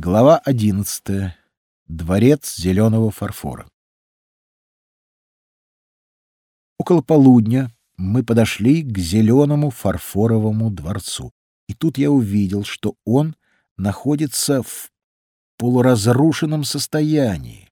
Глава одиннадцатая. Дворец зеленого фарфора. Около полудня мы подошли к зеленому фарфоровому дворцу. И тут я увидел, что он находится в полуразрушенном состоянии.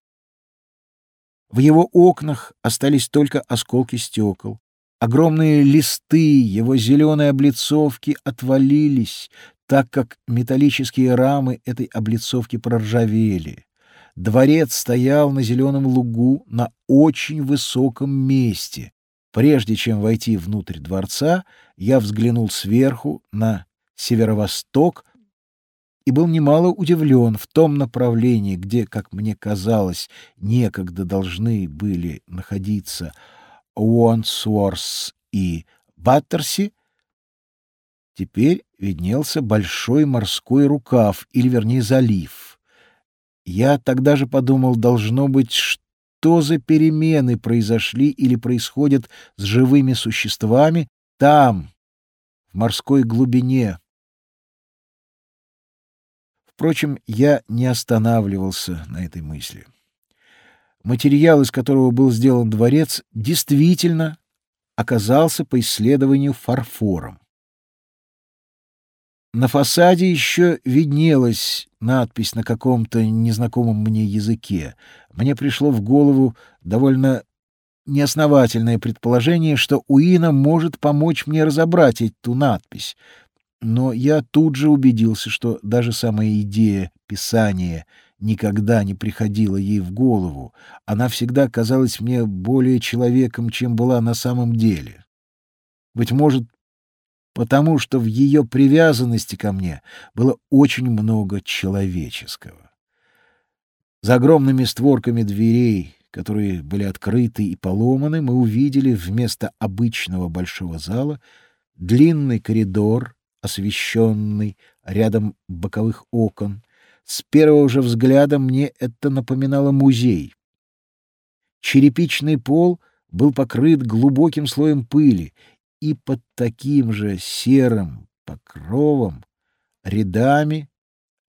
В его окнах остались только осколки стекол. Огромные листы его зеленой облицовки отвалились, так как металлические рамы этой облицовки проржавели. Дворец стоял на зеленом лугу на очень высоком месте. Прежде чем войти внутрь дворца, я взглянул сверху на северо-восток и был немало удивлен в том направлении, где, как мне казалось, некогда должны были находиться Уонсуорс и Баттерси, теперь виднелся большой морской рукав, или, вернее, залив. Я тогда же подумал, должно быть, что за перемены произошли или происходят с живыми существами там, в морской глубине. Впрочем, я не останавливался на этой мысли. Материал, из которого был сделан дворец, действительно оказался по исследованию фарфором. На фасаде еще виднелась надпись на каком-то незнакомом мне языке. Мне пришло в голову довольно неосновательное предположение, что Уина может помочь мне разобрать эту надпись. Но я тут же убедился, что даже самая идея писания никогда не приходила ей в голову. Она всегда казалась мне более человеком, чем была на самом деле. Быть может, потому что в ее привязанности ко мне было очень много человеческого. За огромными створками дверей, которые были открыты и поломаны, мы увидели вместо обычного большого зала длинный коридор, освещенный рядом боковых окон. С первого же взгляда мне это напоминало музей. Черепичный пол был покрыт глубоким слоем пыли, и под таким же серым покровом рядами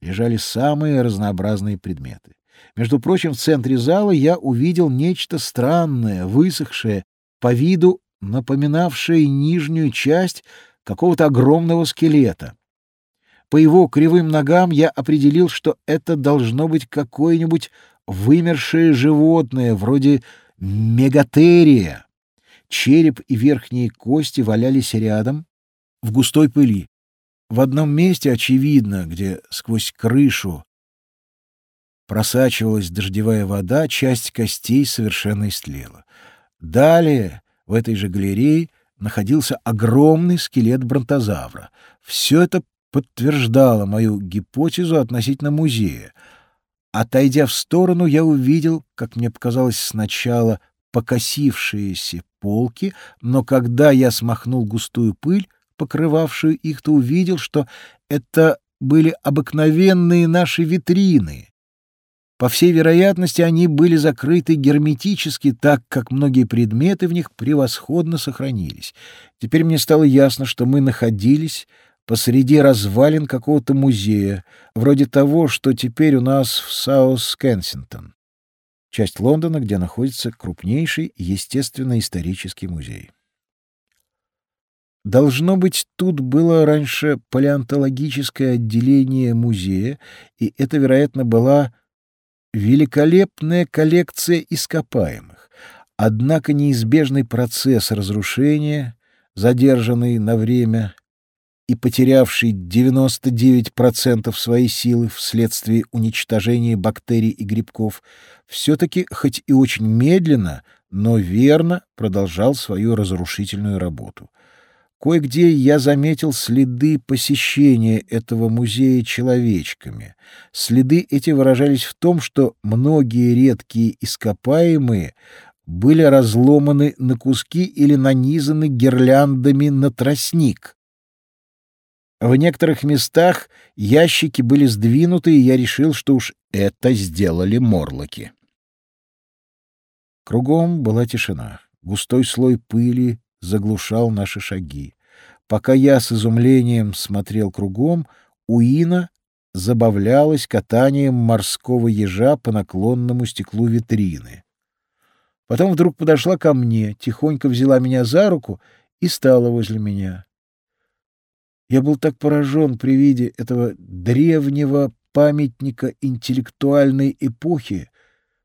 лежали самые разнообразные предметы. Между прочим, в центре зала я увидел нечто странное, высохшее, по виду напоминавшее нижнюю часть какого-то огромного скелета. По его кривым ногам я определил, что это должно быть какое-нибудь вымершее животное, вроде мегатерия. Череп и верхние кости валялись рядом, в густой пыли. В одном месте, очевидно, где сквозь крышу просачивалась дождевая вода, часть костей совершенно истлела. Далее, в этой же галерее, находился огромный скелет бронтозавра. Все это подтверждало мою гипотезу относительно музея. Отойдя в сторону, я увидел, как мне показалось сначала, покосившиеся полки, но когда я смахнул густую пыль, покрывавшую их, то увидел, что это были обыкновенные наши витрины. По всей вероятности, они были закрыты герметически, так как многие предметы в них превосходно сохранились. Теперь мне стало ясно, что мы находились посреди развалин какого-то музея, вроде того, что теперь у нас в Саус-Кенсингтон часть Лондона, где находится крупнейший естественно-исторический музей. Должно быть, тут было раньше палеонтологическое отделение музея, и это, вероятно, была великолепная коллекция ископаемых. Однако неизбежный процесс разрушения, задержанный на время и потерявший 99% своей силы вследствие уничтожения бактерий и грибков, все-таки, хоть и очень медленно, но верно продолжал свою разрушительную работу. Кое-где я заметил следы посещения этого музея человечками. Следы эти выражались в том, что многие редкие ископаемые были разломаны на куски или нанизаны гирляндами на тростник. В некоторых местах ящики были сдвинуты, и я решил, что уж это сделали морлоки. Кругом была тишина. Густой слой пыли заглушал наши шаги. Пока я с изумлением смотрел кругом, Уина забавлялась катанием морского ежа по наклонному стеклу витрины. Потом вдруг подошла ко мне, тихонько взяла меня за руку и стала возле меня. Я был так поражен при виде этого древнего памятника интеллектуальной эпохи,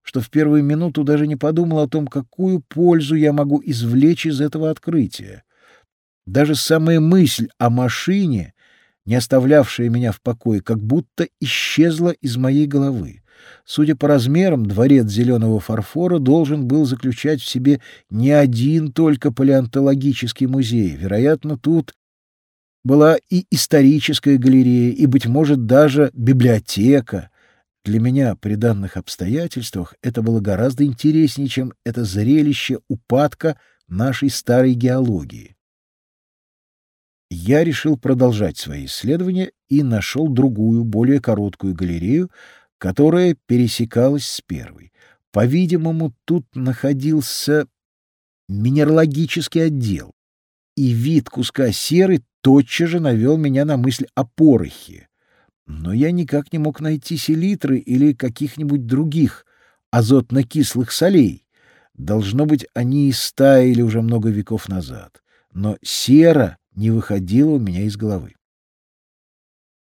что в первую минуту даже не подумал о том, какую пользу я могу извлечь из этого открытия. Даже самая мысль о машине, не оставлявшая меня в покое, как будто исчезла из моей головы. Судя по размерам, дворец зеленого фарфора должен был заключать в себе не один только палеонтологический музей. Вероятно, тут была и историческая галерея, и, быть может, даже библиотека. Для меня при данных обстоятельствах это было гораздо интереснее, чем это зрелище упадка нашей старой геологии. Я решил продолжать свои исследования и нашел другую, более короткую галерею, которая пересекалась с первой. По-видимому, тут находился минералогический отдел, и вид куска серы тотчас же навел меня на мысль о порохе. Но я никак не мог найти селитры или каких-нибудь других азотно-кислых солей. Должно быть, они и стаяли уже много веков назад. Но сера не выходила у меня из головы.